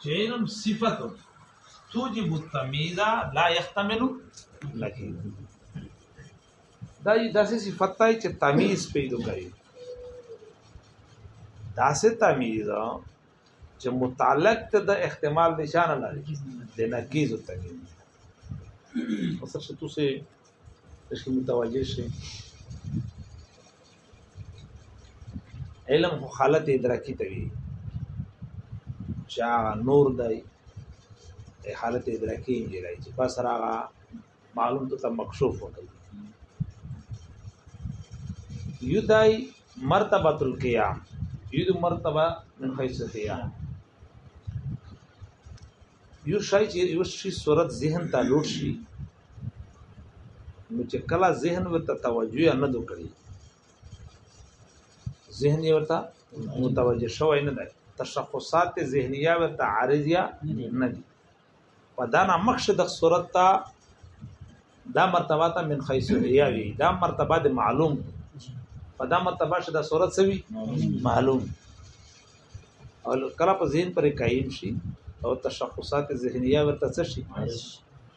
چې علم صفت توجب التمیز لا يحتمل لکه دا یي داسې صفت دی چې تمیز پیدا کوي داسې تمیز چې متعلق ته د احتمال نشانه لري د نقیز تمیز اوس څه تاسو تشکي متوجه شي علم خو حالت ادراکی ته وي چې هغه نور دی حالت ادراکی یې لای چې پس راغه معلوم ته مکشوف وکړي یدای مرتبه القیام ید مرتبه من حیث القیام یو شای چې یو شی صورت ذهن ته لوټ شي نو چې کله ذهن ورته توجه نه دوکړي ذهن یې ورته متوجه شوی نه دی تشخصات ذهنیه ورته عارضیه نه دي په دا نه مخشه د صورت ته دا مرتبه ته من حيث الرياوي دا مرتبه د معلوم په دا مرتبه شه د صورت سوي معلوم او کله په ذهن پر قائم شي او تشخصات ذهنیه ورته شي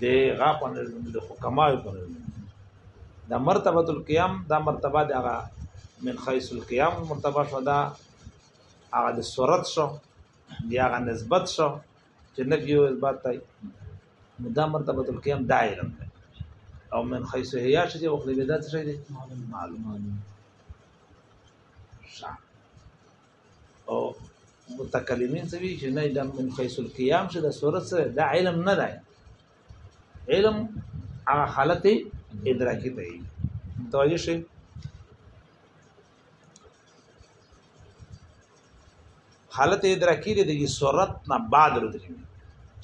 د غا په نظم د حکما په نظم دا مرتبه القيام دا مرتبه د هغه من خیس القيام مرتبه شو دا هغه د صورت شو د هغه نسبت شو چې نفي او اثبات ته دا مرتبه القيام دا علم ده او من خیس هيا چې وخت به دا څه شي معلومه او متکلمین څه وی چې نه دا من حيث القيام چې د صورت سره دا علم نه دی علم هغه حالت ادراکی دی متوجه شئ حالت ادراکی دی د صورت نه بعد ردري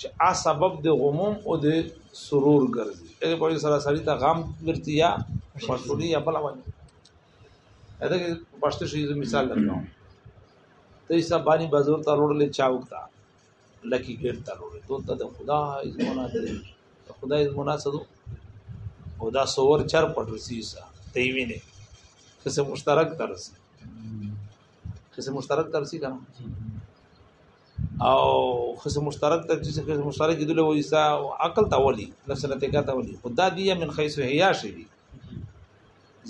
چې ا سبب د غموم او د سرور ګرځي هغه په سره سړی ته غم ورتیا خوشحالي یا بل وایي اته کې پښتو شي زو مثال درکوم ته یې صاحب باندې بازار ته وروړلې چاوک ته لکی ګیر ته وروړلې دوی ته د خدا ایزمونه ته د خدا ایزمونه څه دو او دا سور چر پټ رسی سا ته یې ویني قسم مشترک ته رسی قسم مشترک ته رسی کنه او قسم مشترک ته چې قسم مشترک دله وایي سا عقل ته ولي نفس نه ته کا ته ولي خدا دی من خیسه هيا شي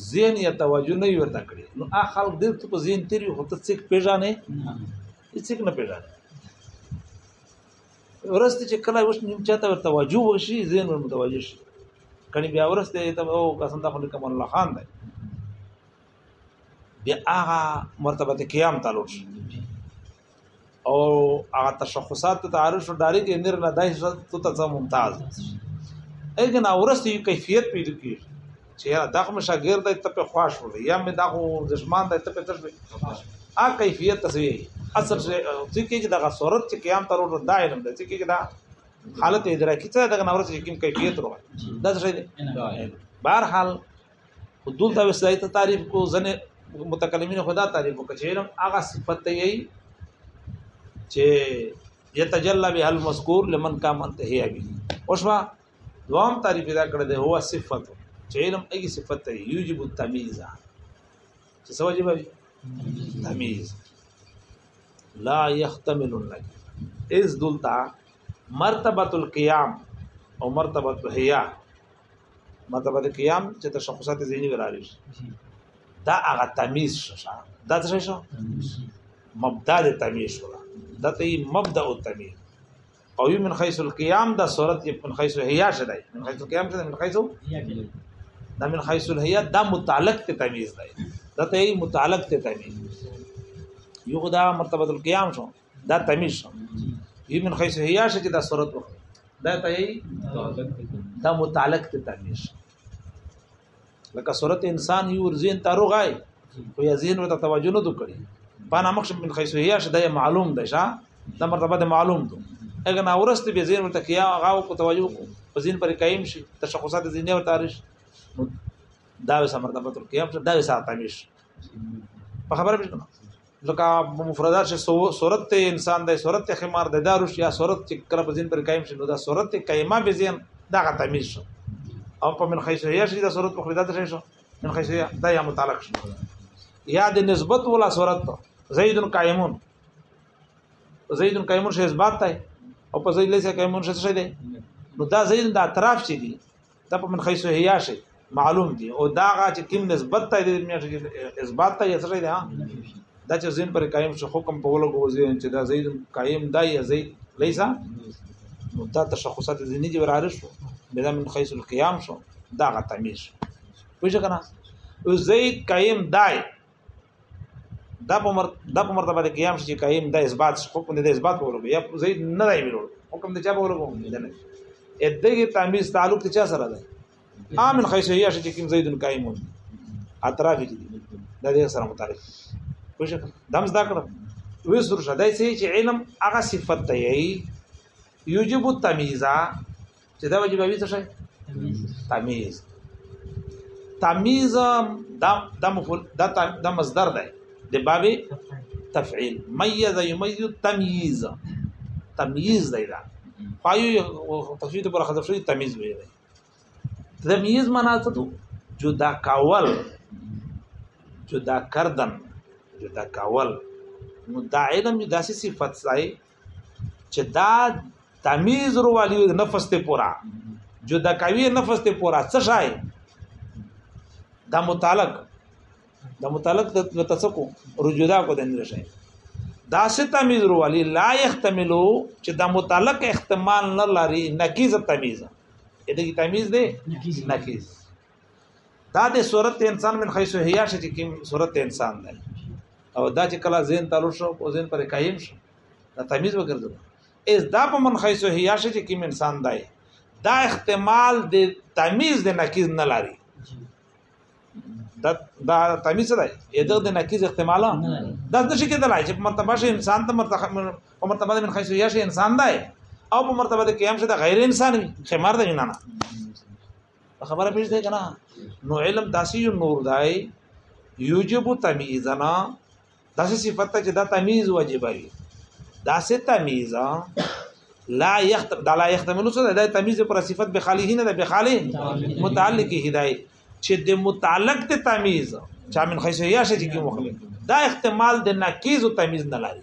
زین یا توجه نه ورته کړی نو ا خلک دې ته په زین تیری خو ته څیک پیژانې څیک نه پیژانې ورسته چې کله وښ نیم چاته ورته توجه وشي زین ور متوجه شي کله بیا ورسته ته او قسم ته خو کوم الله خان دی بیا هغه مرتبه قیام تعالی شي او هغه تشخصات ته تعرض شو ډاري کې نر نه دای شو ته ته ممتاز اګه نه ورسته کیفیت پیدا کی چې یا دغه مشاګر د ته په خواش وړ یا مې دغه دشمن د ته په تر ا کیفیت تسوی اصل چې کې دغه صورت چې قیام تر ورو دا علم دی چې کې دا حالت ادراکی ته دغه نورس کوم کیفیت وروه دا څه دی بهر حال خو دلته وسایت تعریف کو ځنه متکلمین خدا تعریف وکړي چې علم هغه صفت دی چې یتجلا به المذکور لمن کا منتهی به اوشوا دوام تعریف دا کړی دی هو صفت چې علم هغه صفت دی یوجب التمیز چې سوجي به تمیز لا يحتمل النجم از دلتا مرتبه القيام او مرتبه الحياه مطلب د قیام چې تشخصات ذهني برابر شي دا هغه تمیز شو دا څه شو مبدا د تمیز شو دا ته مبدا او تمیز او یو من حيث القيام دا صورت من حيث هيا شدای من حيث القيام شدای من حيث دا من حيث الهيا دا متعلق ته تمیز دی دا ته متعلق ته تمیز یو خدا مرتبه القيام شو دا تمیز یی من خیس هيا شي دا صورت وخت دا ته دا متعلق ته تمیز لکه صورت انسان یو ورزین تاروغای خو یا زین وته توجه نه دوکړي بانا مخش من خیس هيا شي دا معلوم ده شا دا مرتبه ده معلوم ده اګه نا ورسته به زین وته کیا غاو کو توجه کو په زین پر قائم شي تشخصات زینه او تاریخ دا وسه مرتبه تر قیام دا وسه تمیز په خبره بشنه ځکه په مفردات شي صورت ته انسان دی صورت ته خمار دی دا روش یا صورت چې کله په ځین پر قائم شي نو دا صورت ته قائمه به ځین دا غا تمیز شو او په من حیث یا شي دا صورت مفردات شي شو من حیث یا دا یا متعلق شي یا د نسبت ولا صورت ته زید قائمون زید قائمون شي اثبات ته او په زید لیسه قائمون شي څه دی نو دا زید د اطراف شي دي دا په من حيث هي شي معلوم دي او دا غا چې کوم نسبت ته د میاشت کې اثبات ته یې سره ده دا چې زین پر قائم شو حکم په ولګو وزیر چې دا زید قائم دا یا زید لیسا دا تشخصات ذهني دي وراره شو بدا من حيث القيام شو دا غا تمیز شو پوه شو کنه زید قائم دای دا په مر دا په مرتبه د قیام شي قائم د اثبات حکم د اثبات ورو یا زه نه راي ورو حکم د چا ورو کوم نه نه ادګه تمیز تعلق چا سره ده عامل خیسه یا شي کوم زید قائم اطراف دي د دې سره متعلق خوښ دم زده کړم وې سر شدای سي چې علم هغه صفت دی یوجب التمیزا چې دا وجه به وي څه شي تمیز تمیز دا د مفعول دا د مصدر دی د باب تفعیل میز یمیز تمیز تمیز دی دا پایو تفسیر پر حذف شوی تمیز وی دی تمیز معنا څه ته جدا کول جدا کردن جدا کول مدعی لم داسې صفت ځای چې دا تمیز رو والی نفس ته پورا جو دا کوي نفس ته پورا څه شای دا متعلق دا متعلق د تسکو رجودا کو دند شای دا څه تمیز رو والی لا يحتملو چې دا متعلق احتمال نه لري نکیز تمیز دې تمیز دې نکیز دا د صورت انسان من حيث هي شي چې کوم صورت انسان دی او دا چې کله زین تعلق شو او زین پر قائم شو دا تمیز وګرځو اس دا په من حيث هي شي چې کوم انسان دی دا احتمال د تمیز د نقیز نه لري دا دا تمیز دی اېدغه د نقیز احتمال دا د شي کېدلای چې مرتبه شي انسان ته مرتبه او مرتبه من حيث هي شي انسان دی او په مرتبه د قیام شي د غیر انسان خمار دی نه نه خبره پیژدې کنه نو علم داسې یو نور دی یوجب تمیزنا داسې صفته چې دا تمیز واجب وي داسې تمیز لا یخت دا لا یختملو څه دا تمیز پر صفت به خالی نه ده به خالی متعلق هدايه چې د متعلق ته تمیز چا من خیسه یا شي کې مخلف دا احتمال د ناقیز او تمیز نه لري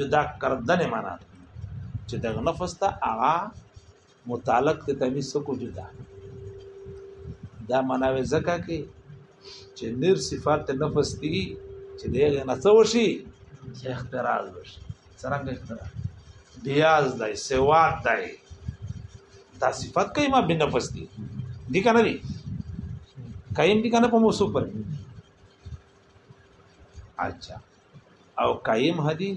جدا کردن معنا ده چې دغه نفس ته هغه متعلق ته تمیز کو جدا دا معنا وې ځکه کې چې نیر صفات نفس دي چې دغه نه څه وشي چې اختراز وشي څنګه اختراز بیاز دی سواد دی دا صفات کوي ما بنفس دي دي کنه دي قائم دي کنه په موصوف پر اچھا او قائم هدي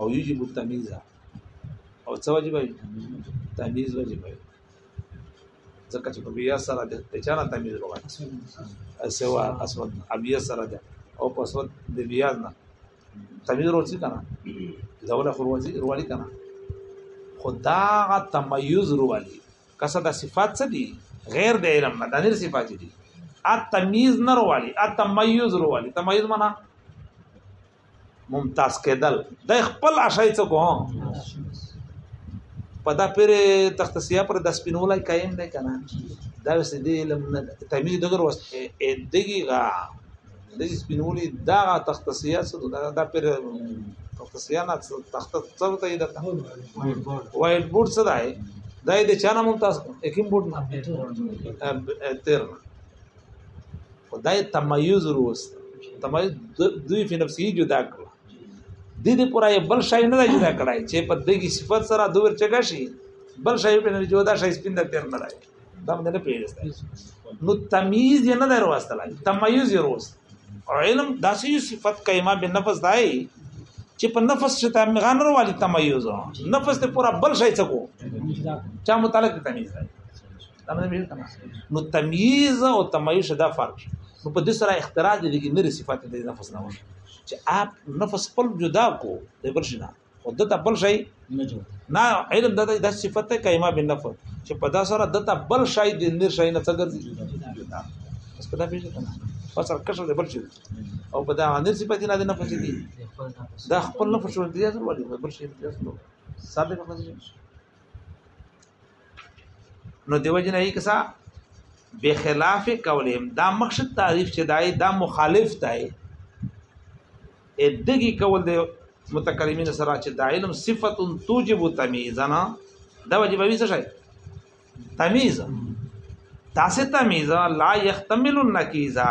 او یجب التمیز او څه واجب وي تمیز واجب وي ځکه چې په بیا سره د چانه تمیز وغواړي سوا اسود ابیا سره ده او په اسود د بیا نه تمیز روزي کنه زوله خو روزي روالي کنه خدا غ تمیز روالي کسه دا صفات څه دي غیر د علم نه د نر صفات دي التمیز نر والی التمیز رو والی تمیز معنا ممتاز کېدل د خپل اشای څه کوه په دا پیر تخت سیا پر د سپینولای قائم دی کنه دا وسې دی علم نه تمیز دغه وروسته ادګیږي د سپینولي دا تخت سیاست دا د پر تخت سیانات تخت څو ته د وایټ بورډ څه دی دا د چانه ممتاز اکیم بورډ نه تیر خدای تمایز وروست تمایز دوی په نفسي جدا کړ د دې پرای بل شای نه جدا کړای چې په دغه صفت سره دوی چګه شي بل شای په نه جدا شای سپین د تیر نه راځي دا مې نه پیژنه نو تمیز یې نه درواستل تمیز یې روست علم داسې یو صفت کایما به نفس دای چې په نفس چې تم غنر والی تمیز نفس ته پورا بل شي څکو چا متعلق تمیز دی نو تمیز او تمیز دا فرق نو په دې سره اختراع دي کې نری صفات دې نفس نه وشي چې اپ نفس خپل جدا کو د بل شي نه او د تبل شي نه جوړ نه علم د د صفت ته کایما بن نفر چې په دا سره د تبل شي د نیر شي نه څنګه دي بس په دا پیژنه کنه بس کښه د بل شي او په دا نیر صفت نه د نفر دي دا خپل نفر شو دي ضروري بل شي ثابت نه نو دیو جن ای کسا به خلاف قولهم دا مقصد تعریف چې دای دا مخالف دی ا دغه قول دی متکلمین سره چې دا علم صفت توجب تمیزنا دا واجب وی څه شي تمیز تاسو تمیز لا یحتمل النکیزا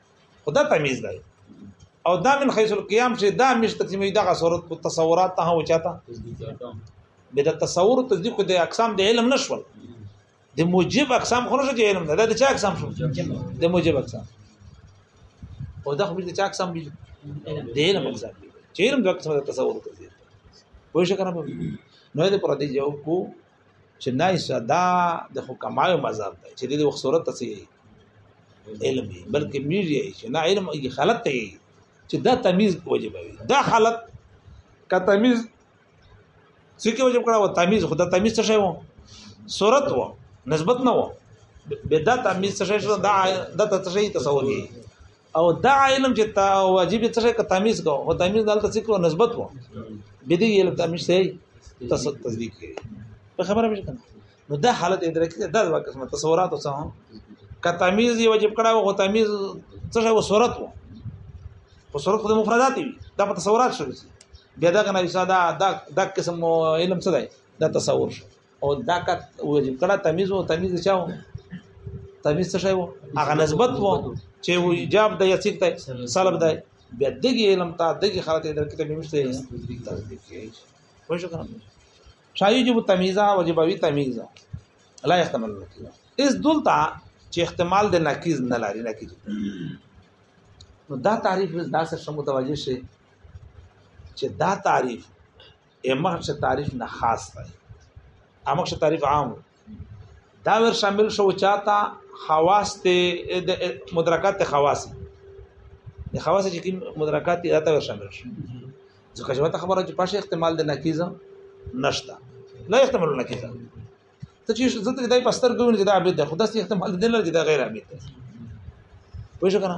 خدا تمیز دی او دا من حيث القيام چې دا مش تقسیمې دغه صورت په تصورات ته و چاته به د تصور تصدیق د اقسام د علم نشول د موجب اقسام خو نشو علم ده د چا اقسام شو د موجب اقسام او دا خو د چا اقسام دي د علم اقسام دي چې علم د اقسام د تصور تصدیق وای شي کنه نو دې پر دې جواب کو چې نه ایسا دا د حکمای مذهب دی چې دې وخت صورت څه علم دی بلکې میږي چې نه علم یې غلط دی چې دا تمیز واجب وي دا حالت کا تمیز څه کې واجب کړه و تمیز خدا تمیز څه شی وو صورت وو نسبت نه وو به دا تمیز څه شی دا دا څه شی تصور دی او دا علم چې تا واجب څه شي تمیز کو او تمیز دلته څه کو نسبت وو بدی علم تمیز ته تصدیق کوي په خبره مې کنه نو دا حالت ادراکي دا د قسم تصورات او څه که تمیز یې واجب کړه او تمیز څه شي صورت وو په صورت خو د مفردات وي دا په تصورات شوی بیا دا کنه دا دا قسم علم څه دی دا تصور شو او دا کت وجب کړه تمیز او تمیز چاو تمیز څه شی وو هغه نسبت وو چې ایجاب د یسیق ته سلب ده بیا دغه علم ته دغه خلک در کې تمیز ته وای شو کنه شای یجب تمیزا وجبوی تمیزا لا يحتمل نکیز اس دلتا چې احتمال د نکیز نه لري نکیز نو دا تعریف دا څه متوجه شي چې دا تعریف امخ چې تعریف نه خاص دی امخ چې تعریف عام دا ور شامل شو چاته خواص ته مدرکات خواص د خواص چې کوم مدرکات دا ته ور شامل شو ځکه چې وته خبره چې پاشه احتمال د نکیزه نشتا لا احتمال نکیزه ته چې زه ته دای پستر ګونې چې دا عبادت ده خدای احتمال دې لري دا غیر عبادت ده پوه شو کنه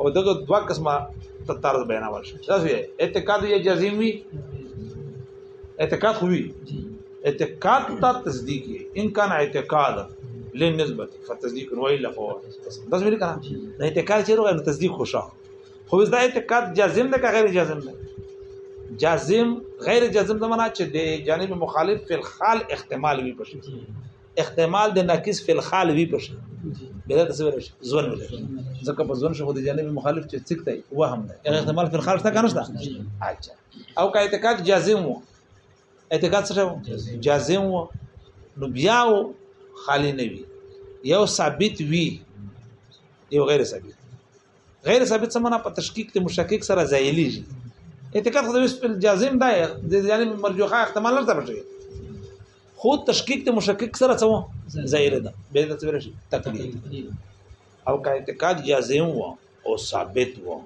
او دغه دوه قسمه تطرز بیانول شي تاسو اعتقاد یې جزم وي اعتقاد خو وي اعتقاد ته تصدیق یې ان کان اعتقاد لنسبت فتصدیق روي له فور دا څه لیکنه د اعتقاد چې روغه تصدیق خوشا خو دا اعتقاد جزم ده که غیر جزم ده جازم غیر جازم زمانہ چې د جانب مخالف فی الخال احتمال وي پښې احتمال د ناقص فی الحال وی پښه بیا د څه شي ځوان ولا ځکه په ځوان شو د جانب مخالف چې څک دی وهم دی هغه احتمال فی الحال څه کنه شته اچھا او کا اعتقاد جازم وو اعتقاد څه جازم وو نو بیا خالی نه وی یو ثابت وی یو غیر ثابت غیر ثابت څه معنا په تشکیک ته مشکک سره زایلی شي اعتقاد خو د جازم دی د جانب مرجوحه احتمال نه ثابت شي خو تشکیک د مشکک سره څه ظاهر ده به د څه شي تقدیر او کا اعتقاد جازم و او ثابت و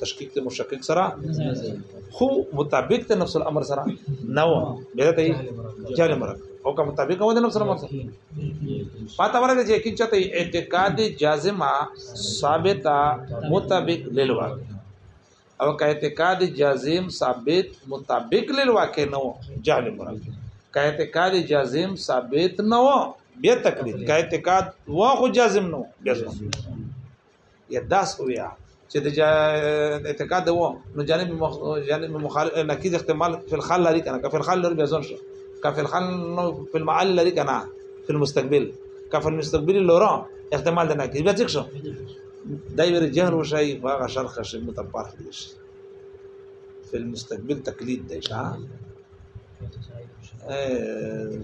تشکیک د مشکک سره خو مطابق د نفس الامر سره نه و به ته جاله مرک او کا مطابق و د نفس الامر سره پاته ورته چې کین چته اعتقاد جازمه ثابته مطابق للواقع او که اعتقاد جازم ثابت مطابق للواقع نه و جهل مراد که اعتقاد جازم ثابت نه و بیا تقلید که اعتقاد و خو جازم نه و بیا یا داس ویا چې د اعتقاد و نو جانب مخ... جانب مخالف نقیض احتمال فی الخال لري کنه که فی الخال لري بیا ځون شي که فی الخال نو فی المعال لري کنه فی المستقبل که فی المستقبل لورا احتمال د نقیض بیا څه شو دای ور جهل وشي په هغه شرخ شي متپاخ دي شي په المستقبل تقلید دی ښا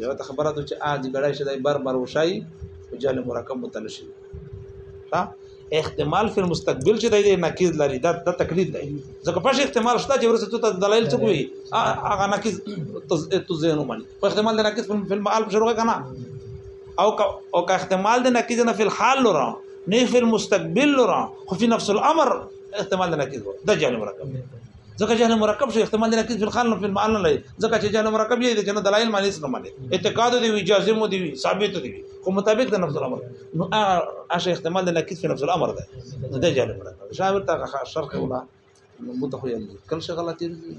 یو ته خبره ده چې ا دې ګړای شي دای بار بار وشي او جهل مرکب متل شي ښا احتمال فی المستقبل چې دای نقیز لري دا د تقلید دی ځکه پښه احتمال شته چې ورسته ته دلایل څه کوي هغه نقیز تو ذهن ومني په احتمال د نقیز فی المعال شروع کنه او او که احتمال د نقیز نه فی الحال لره نه فی المستقبل را خو فی نفس الامر احتمال نه کیږي د جهل مرکب ځکه جهل مرکب شو احتمال نه کیږي خلخال نو فی المعال نه لای ځکه چې جهل مرکب یې د جن دلایل معنی څه معنی اعتقاد دی وی جازم دی وی ثابت دی خو مطابق د نفس الامر نو هغه احتمال نه کیږي فی نفس الامر ده د جهل مرکب شاعر ته شرح ولا متخیل کل شغلات دي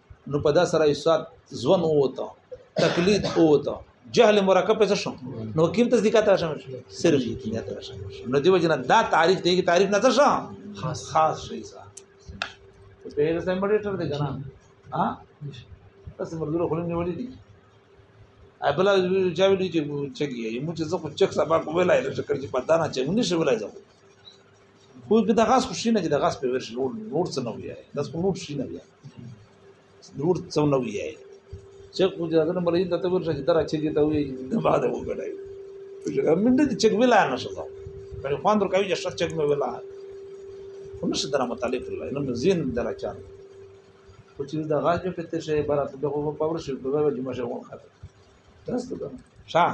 نو په دا سره استاد ځوان ووته تقلید ووته جهل مرکب پس شو نو کیم تصدیق تا شو صرف یقین تا شو نو دیو جنا دا تعریف دی کی تعریف نه شو خاص خاص شي صاحب په هغه سم مډیټر دی کنه ها تاسو مرګلو خلک نیولې دي ابل چا ویلي چې چګي یې مو چې زه خو چک سبا کومه لایله چې کړی په دانا چې مونږ شي ولای زه خو به دغه څه شي نه چې دغه څه په ورشي نور نور څه نه وي دا څه نور شي نه وي نور څه نه وي چې خو دا نه مرین ته ورشي چې درا چې ته وي نه بعد وګړای من دې چې ویلا نه شو په خوان در کوي چې شر چې مې ویلا هم څه درا متعلق الله نو زین درا چار خو چې دا غاجو په تشه برات دغه په ورشي په وجه مشه وخت تاسو دا شاه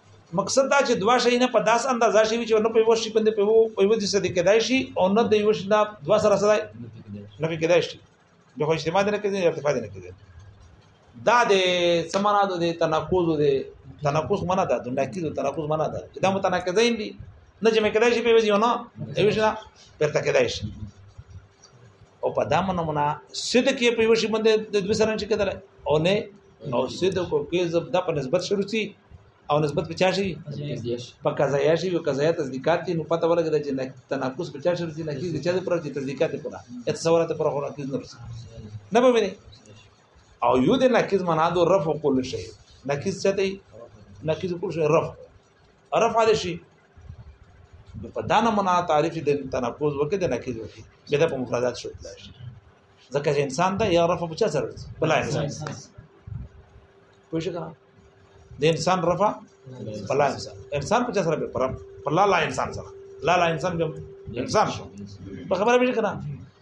مقصد دا چې دوا شي نه په داس اندازه شي چې نه په یو شي باندې په یو یو دي څه دي کدای شي او نه د یو شي نه دوا سره سره نه په کدای شي د خو اجتماع نه کېږي ارتفاع نه کېږي دا د سمانا د تناقض د تناقض معنا ده د ناقض تناقض معنا ده چې دا متناقضین دي نه چې مې کدای شي په وځي نه یو شي نه پرته کدای شي او په دامن منا صدق یې په یو شي باندې د دوسرن چې کېدل او نه او صدق او کذب د په نسبت شروع شي او نسبت په چا شي په قضایا شي او قضایا تصدیقات نو پته ولګی چې تناقض په چا شروع شي نه کیږي چې پر تصدیقات پر اتصورات پر خو ناقض نه رسي نه به ویني او یو د ناقض معنا د رفع کول شي ناقض څه دی ناقض کول شي رفع رفع دې شي په دا نمونه تعریف د تناقض وکړي د نقیض وکړي به د مفردات شو تلای شي ځکه چې انسان ته یا رفع بچا سره بلا انسان پوه شو کنه د انسان رفع بلا انسان انسان بچا سره پر لا لا انسان سره لا لا انسان به انسان شو په خبره به کنه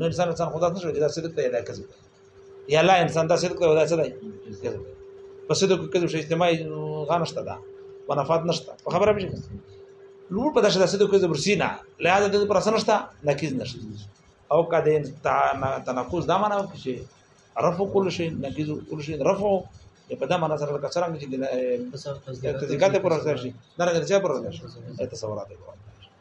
نو انسان انسان خدا نه شوی دا صدق دی دا کذب یا لا انسان دا صدق دی دا څه دی کذب په صدق کې کذب شي اجتماعي غانشته ده منافات نشته په خبره به لور په داسې داسې د کوزه برسي نه لهدا د پر سنشتہ نکیز نشته او کده تناقض دا معنا چې رفع کول شي نکیز کول شي رفع په دا معنا سره کسره چې د ذکر پر سر شي دا نه چې پر سر شي تصورات کوي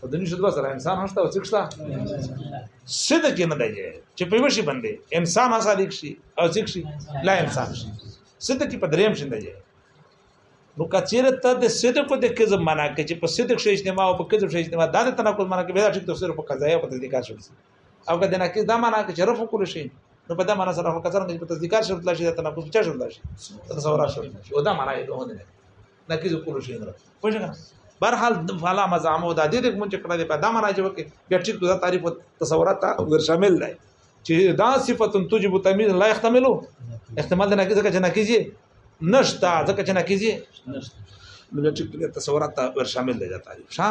په دني شدوا سره انسان هسته او څکستا صدق نه دی چې په وشي باندې انسان صادق شي او څک شي لا انسان شي صدق په دریم شي دی نو کچیر ته د صدق د کذب معنا کې چې په صدق شې اجتماع او په کذب شې اجتماع دا د تناقض معنا کې به دا ټیک تفسیر په قضایه او په تذکر شو او کله نه کې دا معنا کې شرف کول شي نو په دا معنا سره هغه کسان چې په تذکر شرط لاشي دا تناقض چا شرط لاشي دا سورا شرط لاشي او دا معنا یې دوه نه نقیز کول شي نه پوه شئ بهر حال فلا مزامو د دې د مونږ کړه دې په دا معنا چې وکي بیا ټیک دا تعریف تصورات ور شامل دی چې دا صفت تجب تمیز لا احتملو احتمال د نقیز کچ نقیزي نشتا ځکه چې نقیزي نشتا نو ټیک تصورات ور شامل دی دا تعریف ها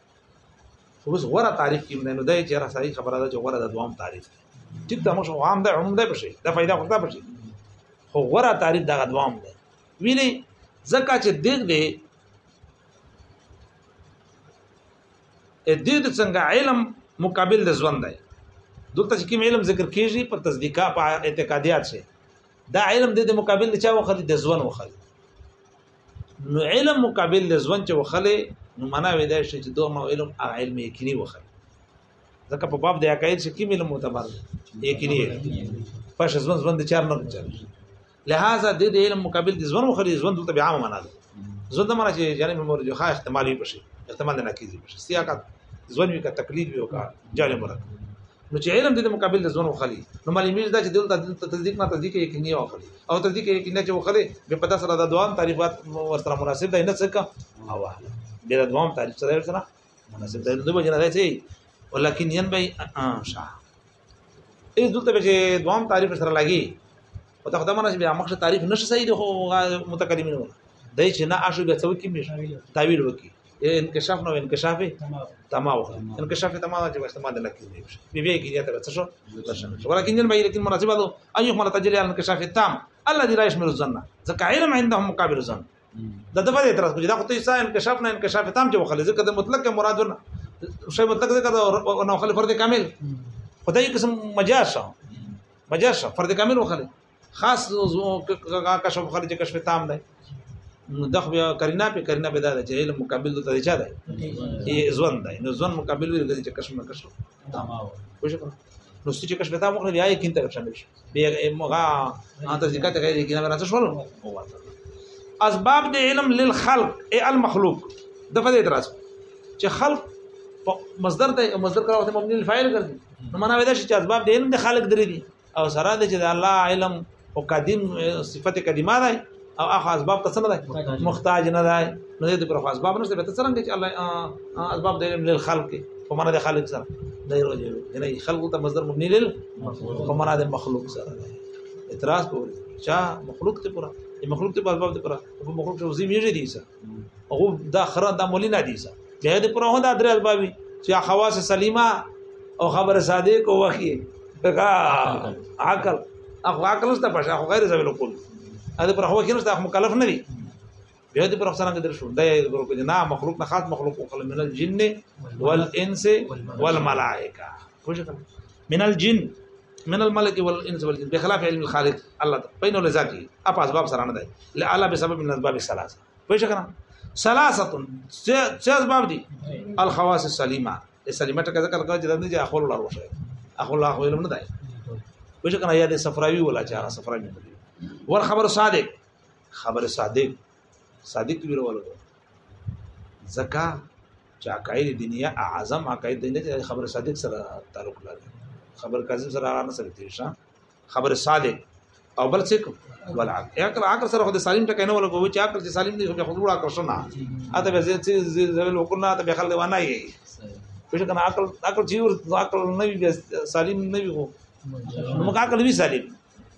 خو اوس غوره تعریف کوم نه نو دا چې را صحیح خبره ده چې غوره د دوام تعریف دی ټیک دا مو عام ده عموم ده بشي دا فائدہ خو ده بشي خو غوره تعریف دغه دوام ده ویلي زکه چې دغ دی ا دې د څنګه علم مقابل د ژوند دی دلته چې کوم علم ذکر کیږي پر تصدیقا په اعتقادیات شي دا علم د مقابل د چا وخت د ژوند وخت نو علم مقابل د ځوان چې وخلې نو معنا وې دا چې دوه ما علم هغه علم یقیني وخلې ځکه په باب د عقاید چې کوم علم معتبر یقیني پښه ځوان ځوان د چار نه چل لہذا د دې علم مقابل د ځوان وخلې ځوان دلته بیا عام معنا ده ځوان د معنا چې جانب مور جو ښه احتمالي بشي احتمال نه کیږي بشي سیاقت ځوان وی کا تقلید وی او کا جانب مرکب نو چې علم د مقابل د ځونو خلی نو معلومیږي دا چې دلته د تصدیق نه تصدیق یقیني او خلی او تصدیق یقیني چې وخلی به په داسره د دوام تعریفات ورسره مناسب دی نه څه کا او بیا د دوام تعریف سره سره مناسب دی دوی بجنه دی چې ولکن ينبي شاه ایز دلته به چې دوام تعریف سره لګي او دا خدامه چې بیا مخه تعریف نشه صحیح دی خو متکلمین دای چې نه عاشق به څوک کې تعویل وکي اے انکشاف نو انکشاف تما وخت انکشاف تما چې استعمال نه کیږي بی بی کې یا تر څه شو ولكن جن بي لكن مناسبه له ان يحمل تجري على الانكشاف التام الذي لا يشمل الظن ځکه علم عندهم مقابل الظن د دغه اعتراض کوي دا خو ته انکشاف نه انکشاف تام چې وخلې ځکه د مطلق مراد نه شی مطلق ځکه دا نو خلې فرد کامل خدای قسم مجاز شو مجاز شو فرد کامل وخلې خاص هغه کشف خلک چې کشف تام دی نو دغه بیا کرینا په کرینا به دا چې علم مقابل ته دی چا دی ځوان دی نو ځوان مقابل وي چې کشف نه کشف تام وو شو نو چې کشف تام وکړي بیا یې کینته شامل شي بیا مغا انت ذکر ته غیر کینه راځه شول اسباب د علم للخلق ای المخلوق دغه اعتراض چې خلق مصدر ته مصدر کراوه مبني الفاعل ګرځي نو معنا ودا چې اسباب د علم د خالق درې دي او سره د چې د الله علم او قدیم صفت قدیمه ده او هغه اسباب ته څنګه ده محتاج نه ده نو دې پر اسباب نشته به څنګه چې الله اسباب د علم للخلق په معنا د خالق سره نه راځي یعنی خلق ته مصدر مبني لل په معنا د مخلوق سره ده اعتراض کوي چا مخلوق ته پورا مخلوق ته اسباب ته پورا په مخلوق ته وزي میږي دي سره او دا خره د مولین حدیثه ته دې پر هو دا درې البابي چې خواص سلیمه او خبر صادق او وحی دغه عقل اخو عقل است په شاخ غیر زویل کول دا پر هو کې نو مکلف نه دي بیا دې پر افسانه کې درشو دا یې ګورو کې نه مخلوق نه خاص مخلوق او خلق من الجن والانس والملائکه خوش کنه من الجن من الملك والانس والجن بخلاف علم الخالق الله بين لذاته اپ اسباب سره نه دی لاعلى بسبب من اسباب الثلاثه خوش کنه ثلاثه څه اسباب دي الخواص السليمه سلیمه ټکه ذکر کوي چې د دې اخول لار وشه اخول الله علم نه دی خوش کنه یا د صفراوی ولا چاره صفراوی ور خبر صادق خبر صادق صادق وي ورو ځکه چې عقاید دینیه اعظم عقاید دینیه چې خبر صادق سره تعلق لري خبر کاذب سره نه سره تیر شه خبر صادق او بل څه ولا عقل عقل سره خود سالم ټکې نه ولا کوي چې عقل چې سالم دي خو خود وړا کړ شنه اته به زه زول وکړنه اته به خلک ونه یي پښه کنه عقل عقل چې عقل نه وي سالم نه وي خو نو عقل وی سالم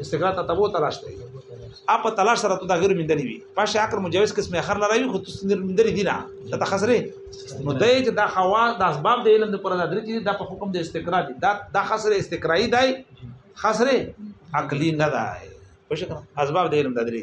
استقرار ته تبو تلاش دی اپ تلاش سره ته دا غیر مندلې وي پاشه اکر مجوز قسم اخر لراوي خو تاسو مندلې دي نه ته خسرې نو دای چې دا خوا د اسباب د علم د پر نظر کې دا په حکم د استقرار دي دا د خسرې استقرای دی خسرې عقلی نه دی پښه اسباب د علم د درې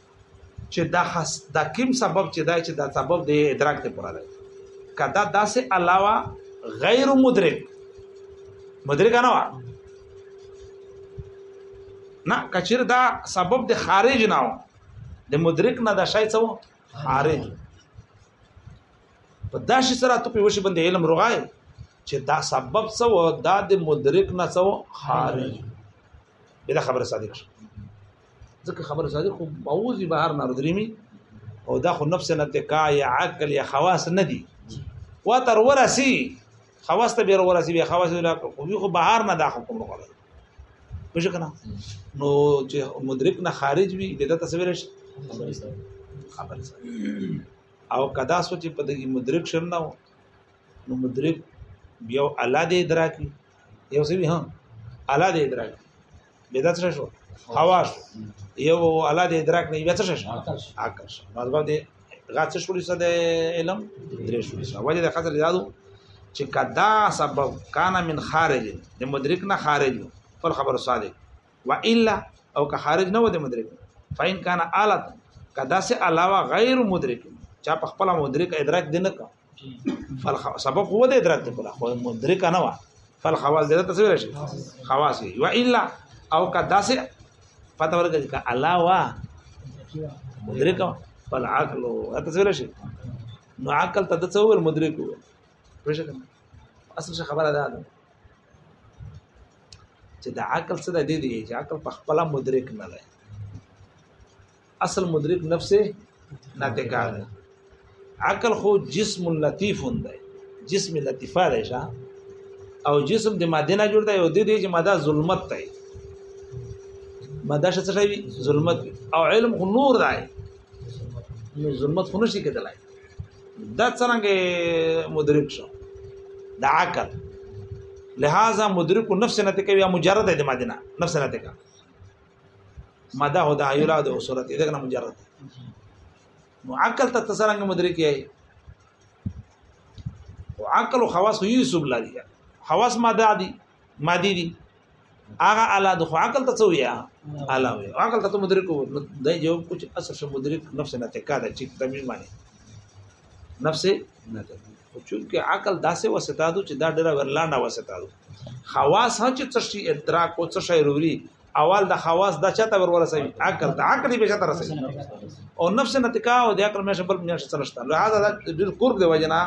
چې دا خاص دا کوم سبب چې دا چې دا سبب دی ادراک ته پوره دی کدا داسې علاوه غیر مدرک مدرک نه و نه کچیر دا سبب د خارج نه و د مدرک نه دا شای څه خارج په داسې سره ته په وشي باندې علم رغای چې دا سبب څه و دا د مدرک نه څه خارج بل خبره صادق شي ځکه خبره ساده خو باوځي بهر نه درېمي او دا خو نفس نه تکا یا عقل یا خواص نه دي وا تر ورسي خواص ته بیر ورسي بیا خواص لا خو خو بهر نه دا حکم نه غواړي وجه کنه نو چې مدرک نه خارج وي د تصویر شي خبر او کدا سوچ په دې مدرک شر نه نو مدرک بیا الله دې ادراک یو څه به ها الله دې ادراک بدعت څه شو هوا شو یو الله دې ادراک نه بیا څه شو عقل شو مطلب دې غاڅ شو لسه د علم درې شو لسه وجه د خطر یادو چې کدا سبب کان من خارج د مدرک نه خارج فل خبر صادق و الا او که خارج نه و د مدرک فین کان آلت کدا سه علاوه غیر مدرک چا په خپل مدرک ادراک دینه فالخ سبق هو د ادراک ته خو مدرک نه وا فالخواص دې ته څه شي خواص و الا او کا داسه پته ورګه کا الله وا مدرک فالعقل هته څه شي نو عقل ته تصور مدرک و پرشه اصل څه خبره ده چې د عقل څه د دې دی چې عقل په خپل مدرک نه لای اصل مدرک نفس ناتکا ده عقل خو جسم لطیف دی جسم لطیفه دی شه او جسم د ماده نه جوړ دی او د دې چې ماده ظلمت دی ماده څه شي ظلمت او علم خو نور دی نو ظلمت خو نشي کېدلای دا څنګه مدرک شو د عقل لہذا مدرک نفس نه تکوي مجرد د ماده نه نفس نه تکوي مده هدا ایلا د صورت دغه نه مجرد نو عقل ته تسرنګ مدرک یې او عقل او خواص یې سب لري خواص ماده دي مادي دي هغه الا د خو عقل ته څو یا الا وي عقل ته مدرک وو د یو کچ اصل شو مدرک نفس نه تکا ده چې تمیم باندې نفس نه ده او چونکه عقل داسې وستا دو چې دا ډېر ورلانه وستا دو خواص هڅه څه شي ادراک او څه شي روري اول د خواص د چاته ور ورسوي عقل د عقل به چاته رسوي او نفس نتکا او د عقل مې شبل مې شته نشته لہذا د ډیر قرب دی وجنا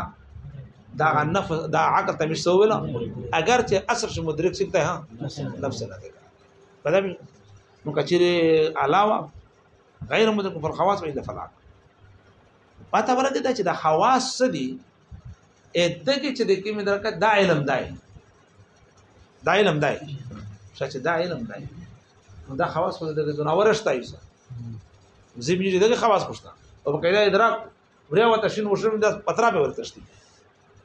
دا نفس دا عقل ته مش سوول اگر چې اثر شو مدرک سکته ها نفس نتکا پدې نو کچره علاوه غیر مدرک پر خواص به د فلاق پته ورته دا چې د خواص دي دغه چې د کې مدرکه دا علم دی دا علم دی چې دا علم دی دا خواص خو د جناور شته یې زمینی چې دغه خواص پښتا او په کله ادراک وریا وته شین وشم د پترا به ورته شتي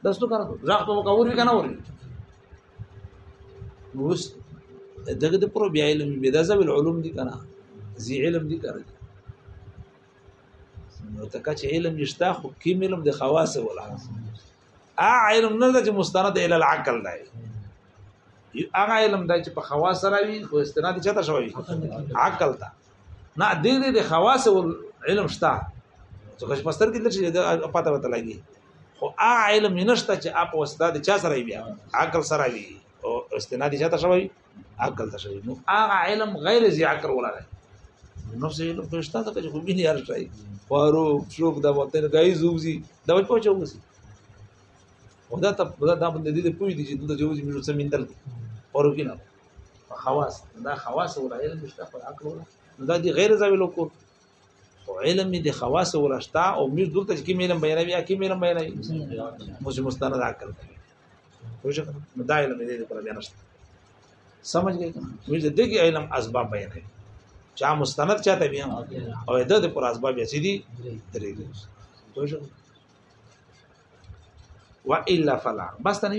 دستو کار ته ځاخ په کور وی کنه وري اوس دغه د پرو بیا علم بیا د زبل علوم دي کنه زی علم دي کنه نو تکه چې علم نشته خو کوم علم د خواص ولا ا علم نه چې مستند ال العقل دی هغه علم دی چې په خواص راوي خو استناد چاته شوی عقل ته نه دې دې د خواص علم شته څه خوش پستر کې چې پته وته لګي خو ا علم نشته چې اپ وستا د چا سره بیا عقل سره وي او استناد چاته شوی عقل ته شوی نو هغه علم غیر ذی عقل ولا دی نو څه علم پښتا ته چې کومې نه ارشای فارو شوق دا وخت نه گئی زوزي دا وځ پوهچو وسی ودا ته ودا دا باندې دې پوي دي چې د جوزي مې څه مندل فارو کې نه خواص دا خواص ولا علم پښتا پر عقل ولا دا دی غیر ذی لو کو او علم دي خواص ورشتا او میر دلته کې علم بیانوي کې علم بیانوي مو مستند عقل کوي وجه نو دا علم دې پر بیا نشته سمجھ گئے کنه وی دې کې علم اسباب بیان دي چا مستند چاته بیا او دې پر اسباب یې سي دي درې دي وجه والا فلا بس ته نه